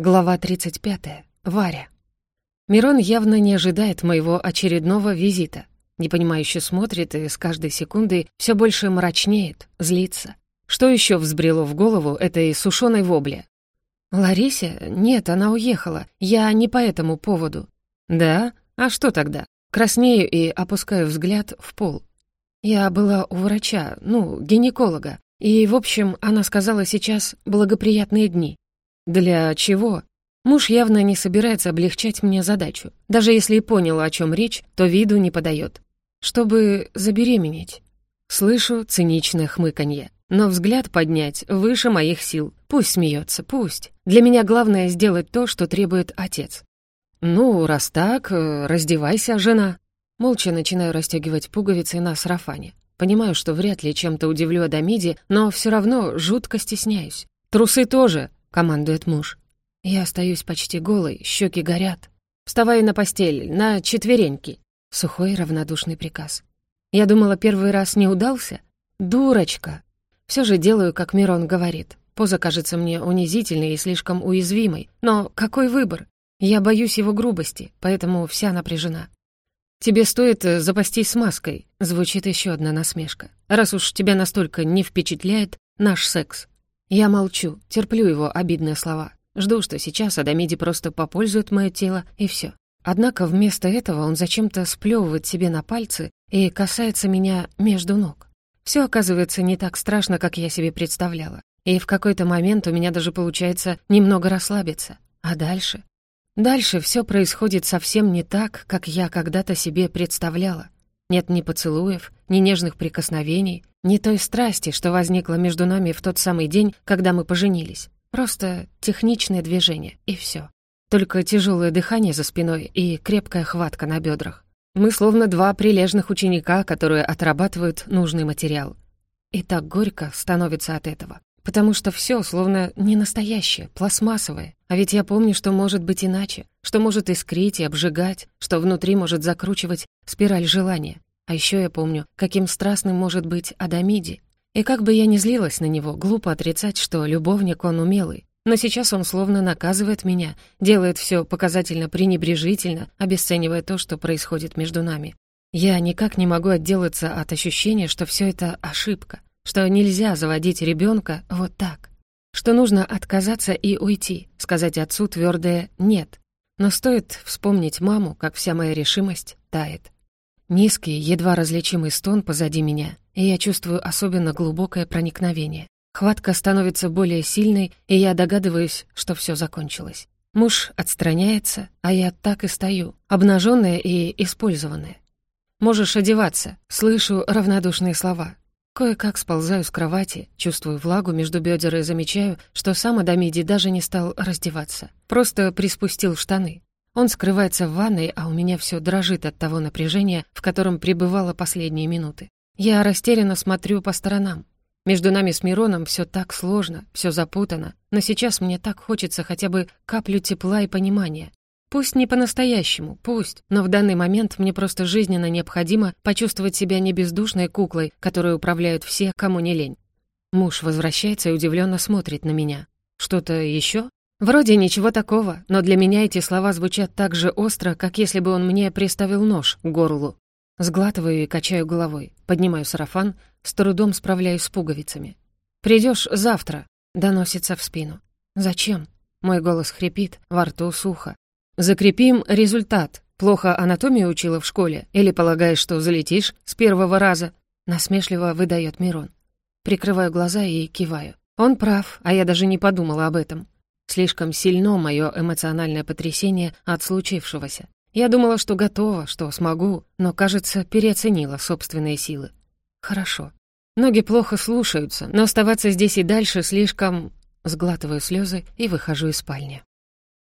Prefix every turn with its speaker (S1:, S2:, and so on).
S1: Глава 35. Варя. Мирон явно не ожидает моего очередного визита. Непонимающе смотрит и с каждой секундой все больше мрачнеет, злится. Что еще взбрело в голову этой сушеной вобле? «Ларисе? Нет, она уехала. Я не по этому поводу». «Да? А что тогда?» Краснею и опускаю взгляд в пол. Я была у врача, ну, гинеколога, и, в общем, она сказала сейчас благоприятные дни. Для чего? Муж явно не собирается облегчать мне задачу. Даже если и понял, о чем речь, то виду не подает. Чтобы забеременеть. Слышу циничное хмыканье. Но взгляд поднять выше моих сил. Пусть смеется, пусть. Для меня главное сделать то, что требует отец. «Ну, раз так, э, раздевайся, жена». Молча начинаю расстегивать пуговицы на сарафане. Понимаю, что вряд ли чем-то удивлю Адамиди, но все равно жутко стесняюсь. «Трусы тоже», — командует муж. Я остаюсь почти голой, щеки горят. «Вставай на постель, на четвереньки!» Сухой равнодушный приказ. Я думала, первый раз не удался? Дурочка! Все же делаю, как Мирон говорит. Поза кажется мне унизительной и слишком уязвимой. Но какой выбор? Я боюсь его грубости, поэтому вся напряжена. «Тебе стоит э, запастись смазкой», — звучит еще одна насмешка. «Раз уж тебя настолько не впечатляет наш секс». Я молчу, терплю его обидные слова. Жду, что сейчас Адамиди просто попользует мое тело, и все. Однако вместо этого он зачем-то сплевывает себе на пальцы и касается меня между ног. Все оказывается не так страшно, как я себе представляла. И в какой-то момент у меня даже получается немного расслабиться. А дальше? Дальше все происходит совсем не так, как я когда-то себе представляла. Нет ни поцелуев, ни нежных прикосновений, ни той страсти, что возникла между нами в тот самый день, когда мы поженились. Просто техничное движение, и все. Только тяжелое дыхание за спиной и крепкая хватка на бедрах. Мы словно два прилежных ученика, которые отрабатывают нужный материал. И так горько становится от этого. Потому что все словно не настоящее, пластмассовое. А ведь я помню, что может быть иначе, что может искрить и обжигать, что внутри может закручивать спираль желания. А еще я помню, каким страстным может быть Адамиди. И как бы я ни злилась на него, глупо отрицать, что любовник он умелый, но сейчас он словно наказывает меня, делает все показательно пренебрежительно, обесценивая то, что происходит между нами. Я никак не могу отделаться от ощущения, что все это ошибка, что нельзя заводить ребенка вот так, что нужно отказаться и уйти, сказать отцу твердое «нет». Но стоит вспомнить маму, как вся моя решимость тает. Низкий, едва различимый стон позади меня, и я чувствую особенно глубокое проникновение. Хватка становится более сильной, и я догадываюсь, что все закончилось. Муж отстраняется, а я так и стою, обнаженная и использованная. «Можешь одеваться», — слышу равнодушные слова. Кое-как сползаю с кровати, чувствую влагу между бедер и замечаю, что сам Адамиди даже не стал раздеваться. Просто приспустил штаны. Он скрывается в ванной, а у меня все дрожит от того напряжения, в котором пребывала последние минуты. Я растерянно смотрю по сторонам. Между нами с Мироном все так сложно, все запутано, но сейчас мне так хочется хотя бы каплю тепла и понимания. Пусть не по-настоящему, пусть, но в данный момент мне просто жизненно необходимо почувствовать себя не бездушной куклой, которой управляют все, кому не лень. Муж возвращается и удивленно смотрит на меня. Что-то еще? Вроде ничего такого, но для меня эти слова звучат так же остро, как если бы он мне приставил нож к горлу. Сглатываю и качаю головой, поднимаю сарафан, с трудом справляюсь с пуговицами. Придешь завтра», — доносится в спину. «Зачем?» — мой голос хрипит, во рту сухо. «Закрепим результат. Плохо анатомию учила в школе? Или полагаешь, что залетишь с первого раза?» Насмешливо выдает Мирон. Прикрываю глаза и киваю. Он прав, а я даже не подумала об этом. Слишком сильно мое эмоциональное потрясение от случившегося. Я думала, что готова, что смогу, но, кажется, переоценила собственные силы. Хорошо. Ноги плохо слушаются, но оставаться здесь и дальше слишком... Сглатываю слезы и выхожу из спальни.